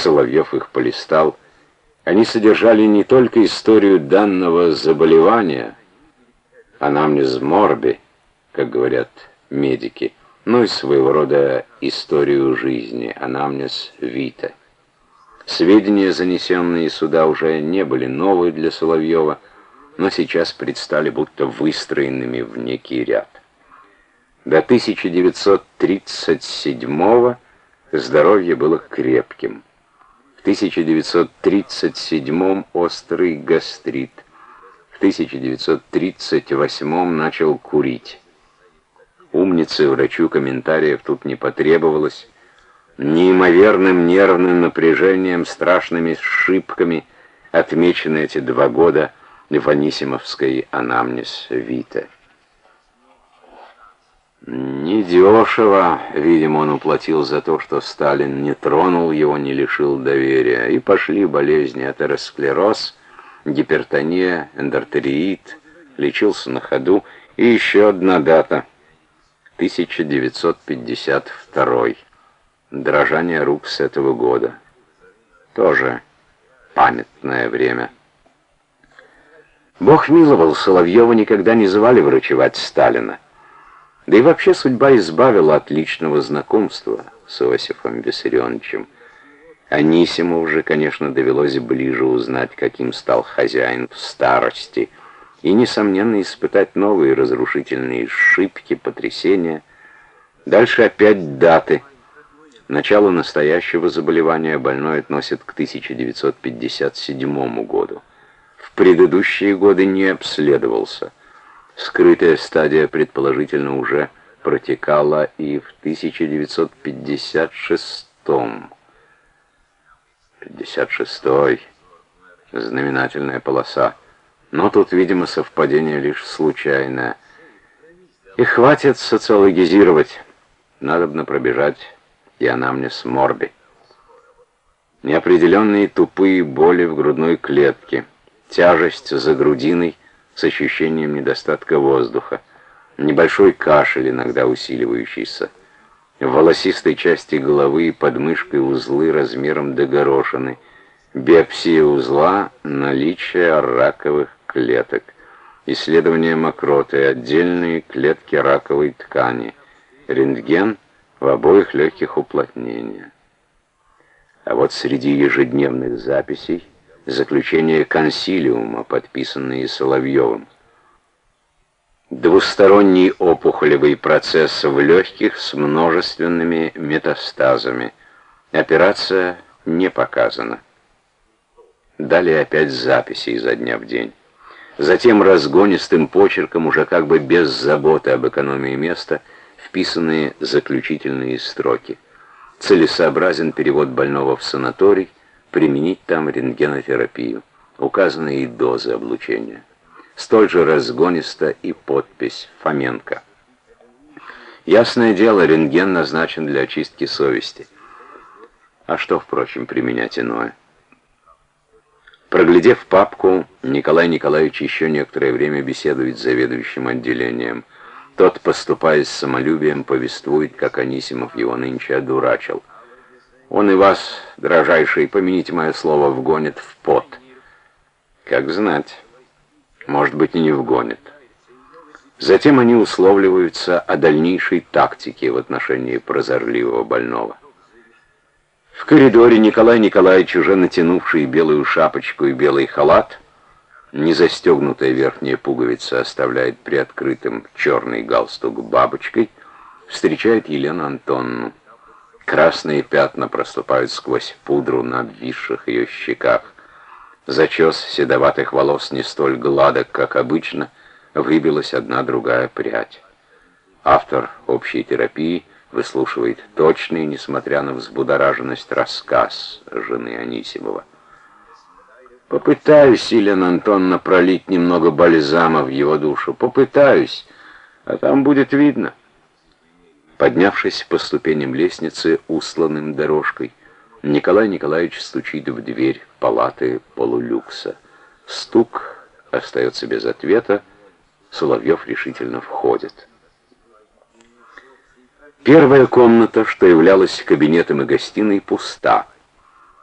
Соловьев их полистал. Они содержали не только историю данного заболевания, анамнез морби, как говорят медики, но и своего рода историю жизни, анамнез вита. Сведения, занесенные сюда, уже не были новые для Соловьева, но сейчас предстали будто выстроенными в некий ряд. До 1937 здоровье было крепким. В 1937 острый гастрит. В 1938 начал курить. Умнице врачу комментариев тут не потребовалось. Неимоверным нервным напряжением, страшными шибками отмечены эти два года в Анисимовской анамнез Вита. Недешево, видимо, он уплатил за то, что Сталин не тронул его, не лишил доверия. И пошли болезни, атеросклероз, гипертония, эндортериит, лечился на ходу. И еще одна дата, 1952 Дрожание рук с этого года. Тоже памятное время. Бог миловал, Соловьева никогда не звали врачевать Сталина. Да и вообще судьба избавила от личного знакомства с Иосифом Виссарионовичем. Анисиму уже, конечно, довелось ближе узнать, каким стал хозяин в старости, и, несомненно, испытать новые разрушительные шибки, потрясения. Дальше опять даты. Начало настоящего заболевания больной относит к 1957 году. В предыдущие годы не обследовался – Скрытая стадия, предположительно, уже протекала и в 1956-м. 56-й. Знаменательная полоса. Но тут, видимо, совпадение лишь случайное. И хватит социологизировать. Надобно пробежать и анамнез морби. Неопределенные тупые боли в грудной клетке, тяжесть за грудиной, с ощущением недостатка воздуха, небольшой кашель, иногда усиливающийся, в волосистой части головы и под мышкой узлы размером до горошины, биопсия узла, наличие раковых клеток, исследование мокроты, отдельные клетки раковой ткани, рентген в обоих легких уплотнения. А вот среди ежедневных записей заключение консилиума, подписанное Соловьевым. Двусторонний опухолевый процесс в легких с множественными метастазами. Операция не показана. Далее опять записи изо дня в день. Затем разгонистым почерком, уже как бы без заботы об экономии места, вписанные заключительные строки. Целесообразен перевод больного в санаторий, применить там рентгенотерапию. Указаны и дозы облучения. Столь же разгониста и подпись Фоменко. Ясное дело, рентген назначен для очистки совести. А что, впрочем, применять иное? Проглядев папку, Николай Николаевич еще некоторое время беседует с заведующим отделением. Тот, поступая с самолюбием, повествует, как Анисимов его нынче одурачил. Он и вас, дрожайший, помяните мое слово, вгонит в пот. Как знать. Может быть, и не вгонит. Затем они условливаются о дальнейшей тактике в отношении прозорливого больного. В коридоре Николай Николаевич, уже натянувший белую шапочку и белый халат, незастегнутая верхняя пуговица оставляет приоткрытым черный галстук бабочкой, встречает Елену Антонну. Красные пятна проступают сквозь пудру на обвисших ее щеках. Зачес седоватых волос не столь гладок, как обычно, выбилась одна другая прядь. Автор общей терапии выслушивает точный, несмотря на взбудораженность, рассказ жены Анисимова. Попытаюсь, Елена Антоновна, пролить немного бальзама в его душу. Попытаюсь, а там будет видно. Поднявшись по ступеням лестницы, усланным дорожкой, Николай Николаевич стучит в дверь палаты полулюкса. Стук остается без ответа, Соловьев решительно входит. Первая комната, что являлась кабинетом и гостиной, пуста —